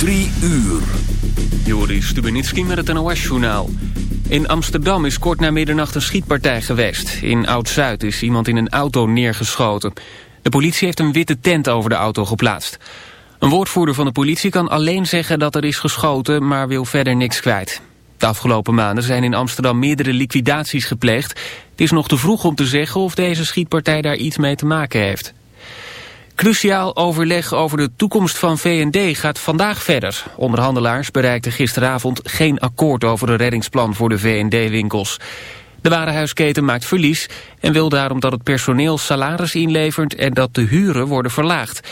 Drie uur. Joris Stubenitski met het NOS-journaal. In Amsterdam is kort na middernacht een schietpartij geweest. In Oud-Zuid is iemand in een auto neergeschoten. De politie heeft een witte tent over de auto geplaatst. Een woordvoerder van de politie kan alleen zeggen dat er is geschoten... maar wil verder niks kwijt. De afgelopen maanden zijn in Amsterdam meerdere liquidaties gepleegd. Het is nog te vroeg om te zeggen of deze schietpartij daar iets mee te maken heeft. Cruciaal overleg over de toekomst van VND gaat vandaag verder. Onderhandelaars bereikten gisteravond geen akkoord over een reddingsplan voor de VND-winkels. De warenhuisketen maakt verlies en wil daarom dat het personeel salaris inlevert en dat de huren worden verlaagd.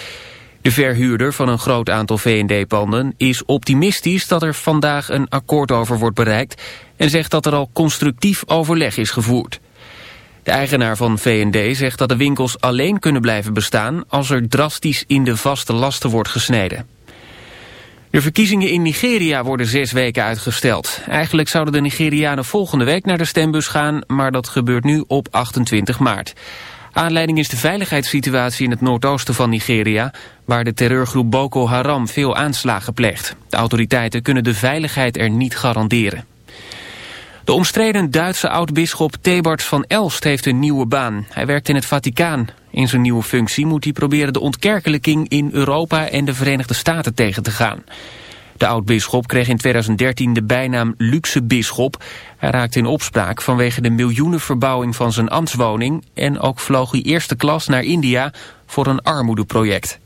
De verhuurder van een groot aantal VND-panden is optimistisch dat er vandaag een akkoord over wordt bereikt en zegt dat er al constructief overleg is gevoerd. De eigenaar van V&D zegt dat de winkels alleen kunnen blijven bestaan... als er drastisch in de vaste lasten wordt gesneden. De verkiezingen in Nigeria worden zes weken uitgesteld. Eigenlijk zouden de Nigerianen volgende week naar de stembus gaan... maar dat gebeurt nu op 28 maart. Aanleiding is de veiligheidssituatie in het noordoosten van Nigeria... waar de terreurgroep Boko Haram veel aanslagen pleegt. De autoriteiten kunnen de veiligheid er niet garanderen. De omstreden Duitse oud-bisschop Thebart van Elst heeft een nieuwe baan. Hij werkt in het Vaticaan. In zijn nieuwe functie moet hij proberen de ontkerkelijking in Europa en de Verenigde Staten tegen te gaan. De oud-bisschop kreeg in 2013 de bijnaam luxe bisschop. Hij raakte in opspraak vanwege de miljoenenverbouwing van zijn ambtswoning... en ook vloog hij eerste klas naar India voor een armoedeproject.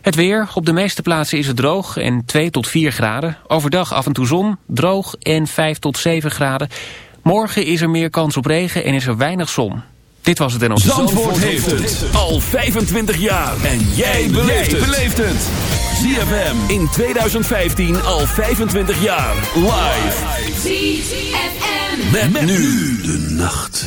Het weer. Op de meeste plaatsen is het droog en 2 tot 4 graden. Overdag af en toe zon, droog en 5 tot 7 graden. Morgen is er meer kans op regen en is er weinig zon. Dit was het en op Zandvoort, Zandvoort heeft het al 25 jaar. En jij beleeft het. ZFM in 2015 al 25 jaar. Live. ZFM. Met, met nu de nacht.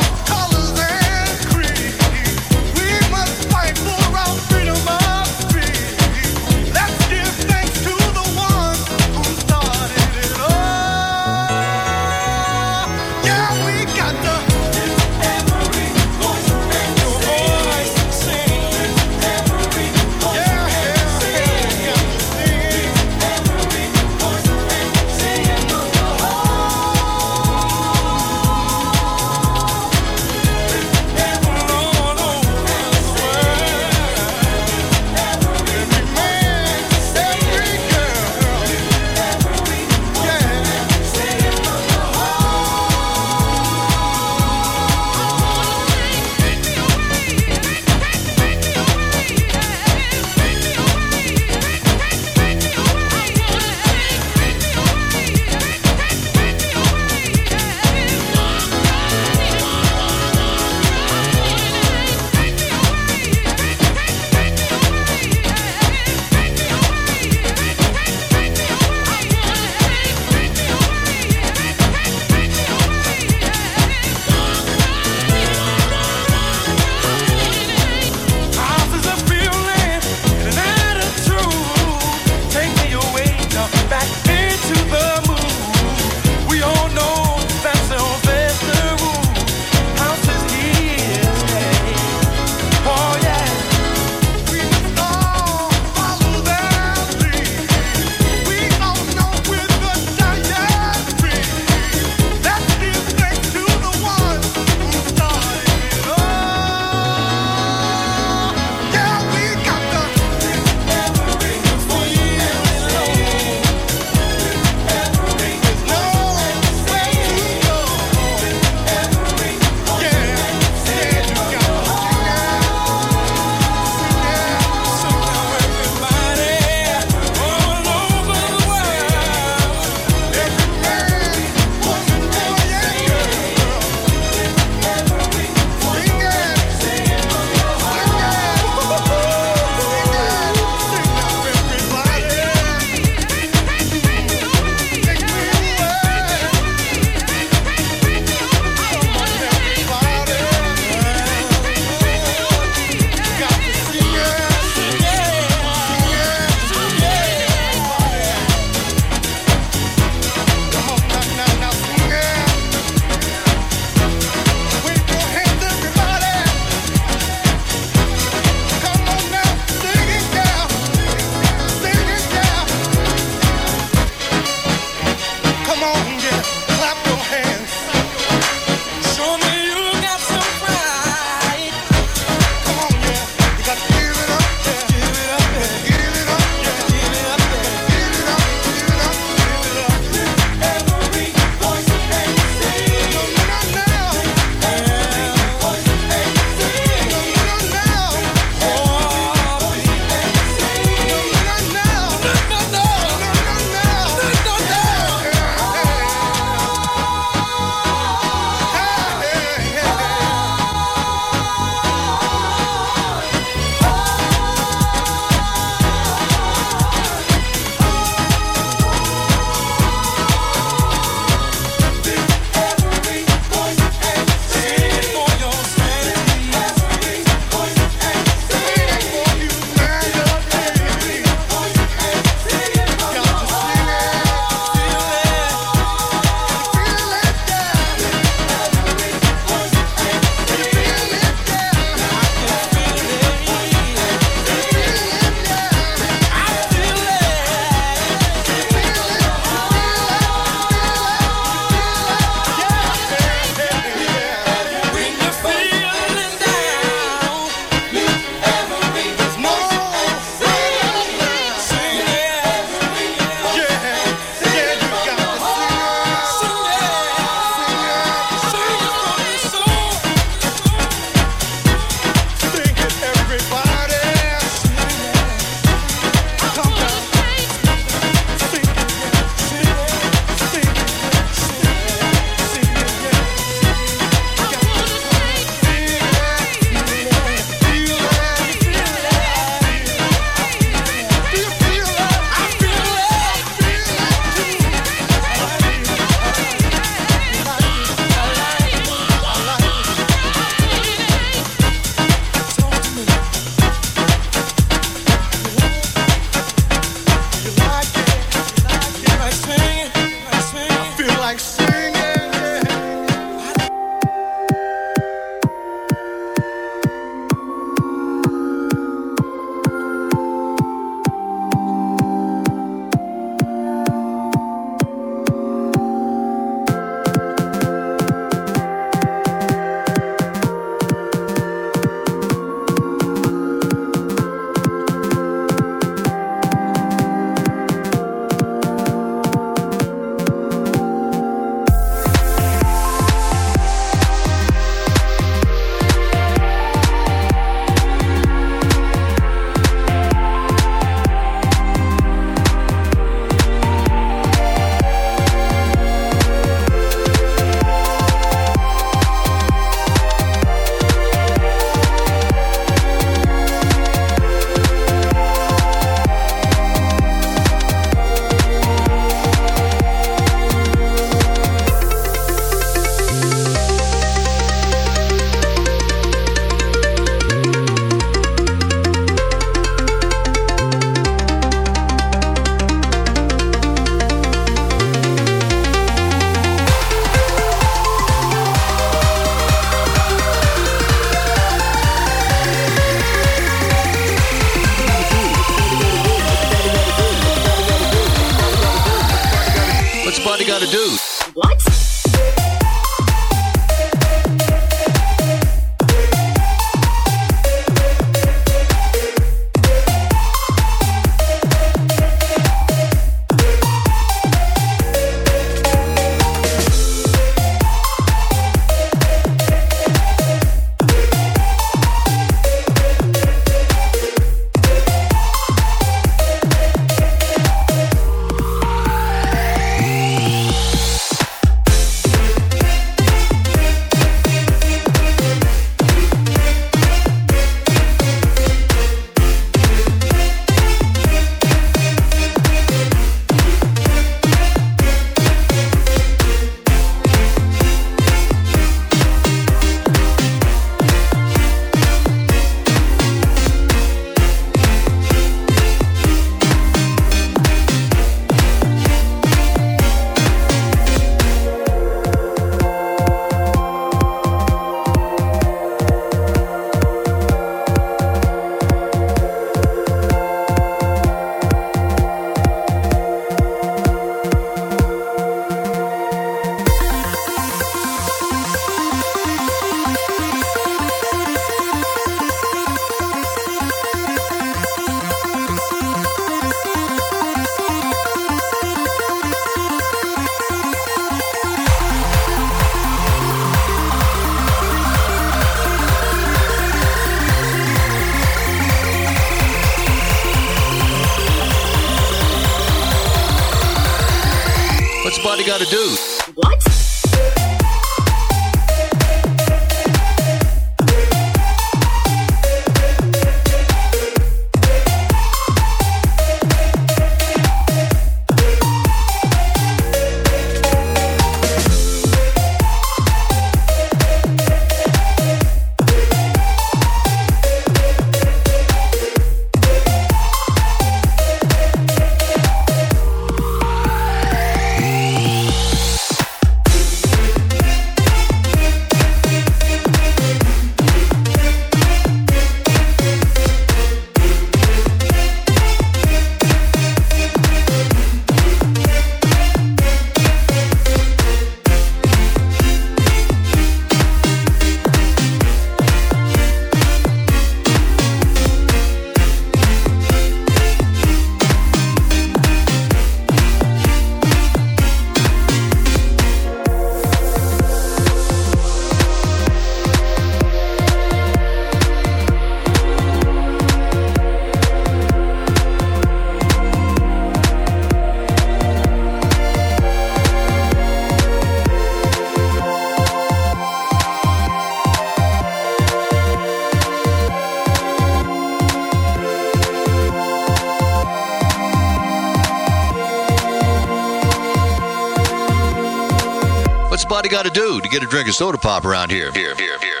Got to do to get a drink of soda pop around here? Here, here, here,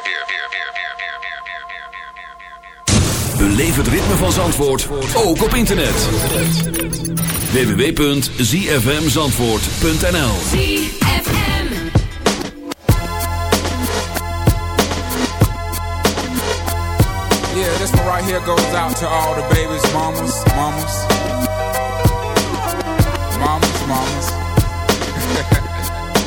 Beleef het ritme van Zandvoort ook op internet. www.zfmzandvoort.nl Yeah, this one right here goes out to all the babies, mamas, mamas. Mamas, mamas.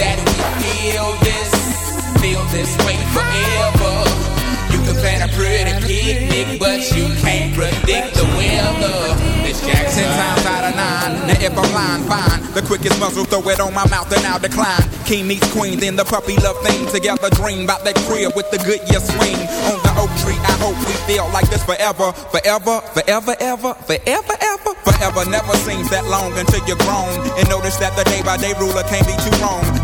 That we feel this, feel this way forever. You can plan a pretty picnic, but you can't predict the weather. Miss Jackson times out of nine. Now if I'm lying, fine. The quickest muzzle, throw it on my mouth and I'll decline. King meets queen, then the puppy love thing. Together dream about that crib with the Goodyear swing. On the oak tree, I hope we feel like this forever. Forever, forever, ever, forever, ever. Forever never seems that long until you're grown. And notice that the day by day ruler can't be too wrong.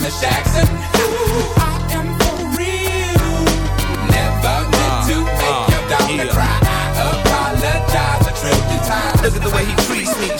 Miss Jackson.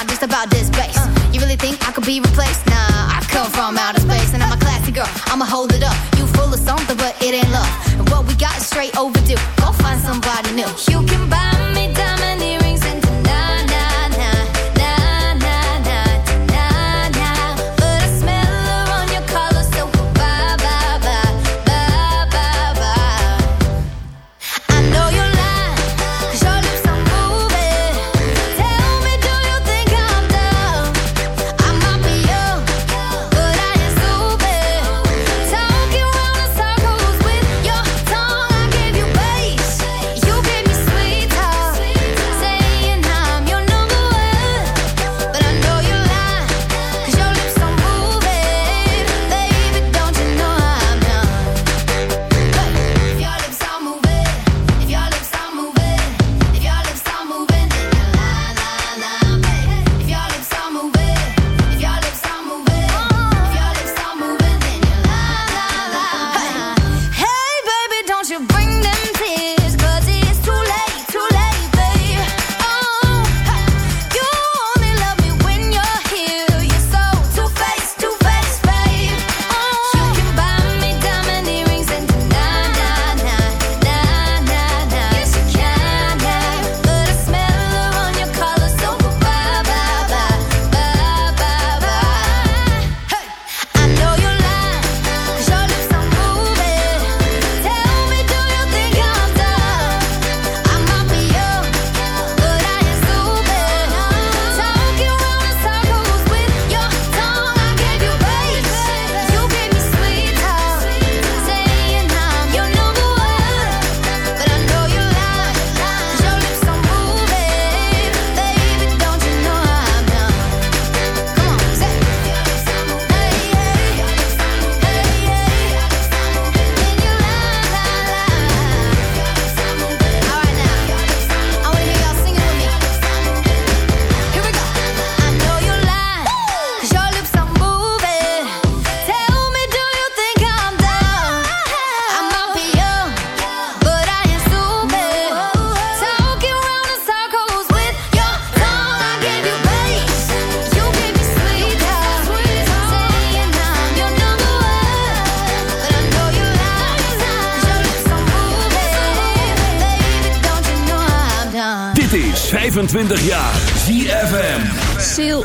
I'm just about this place. You really think I could be replaced? Nah I come from out space and I'm a classy You can buy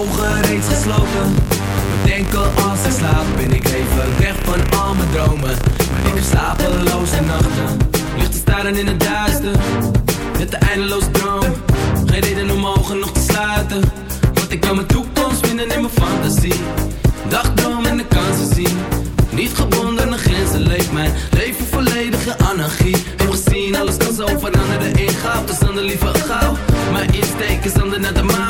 Ogen reeds gesloten. Bedenken als ik slaap, ben ik even weg van al mijn dromen. Maar ik heb slapeloze nachten, ligt te staren in het duister. Met de eindeloze droom, geen reden om ogen nog te sluiten. Want ik kan mijn toekomst vinden in mijn fantasie. Dagdroom en de kansen zien. Niet gebonden aan grenzen leeft mijn leven volledige anarchie. Heb gezien, alles kan zo veranderen in goud. Dus dan de liever gauw. Mijn insteek is ander naar de mouw.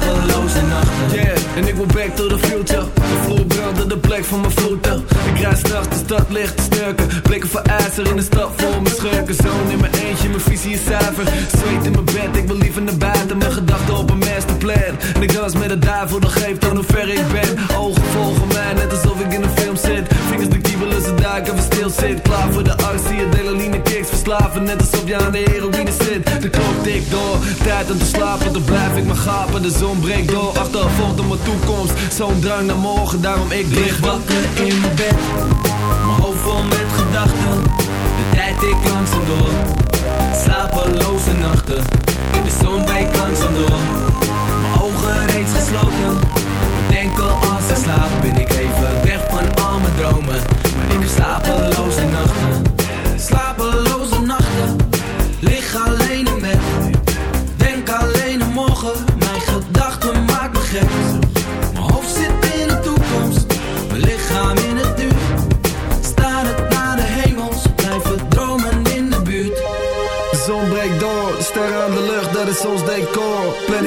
Slapeloze nachten. Yeah, en ik wil back to the future. De vloer brandde de plek van mijn voeten. Rijd straks de stad licht te snurken. Blikken voor ijzer in de stad vol mijn schurken. Zoon in mijn eentje, mijn visie is zuiver. Zweet in mijn bed, ik wil liever naar buiten. Mijn gedachten op een masterplan. En ik dans met de duivel, dat geeft aan hoe ver ik ben. Ogen volgen mij, net alsof ik in een film zit. Vingers de kiebelen, ze duiken, we stil zit. Klaar voor de actie, adrenaline kicks verslaven. Net alsof je aan de heroïne zit. De klok tikt door, tijd om te slapen. Dan blijf ik maar gapen, de zon breekt door. Achtervolgt op mijn toekomst, zo'n drang naar morgen. Daarom ik lig wakker in mijn bed. Mijn hoofd vol met gedachten. De tijd ik langzaam door. Slapeloze nachten. In de zon breekt langzaam door.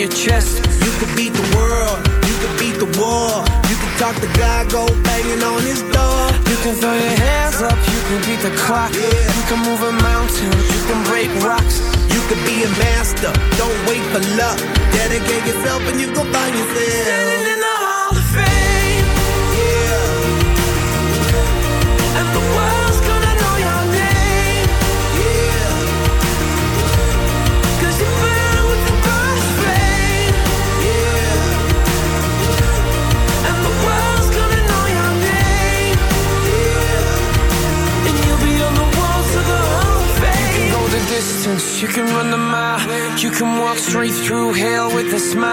your chest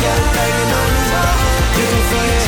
You can feel it.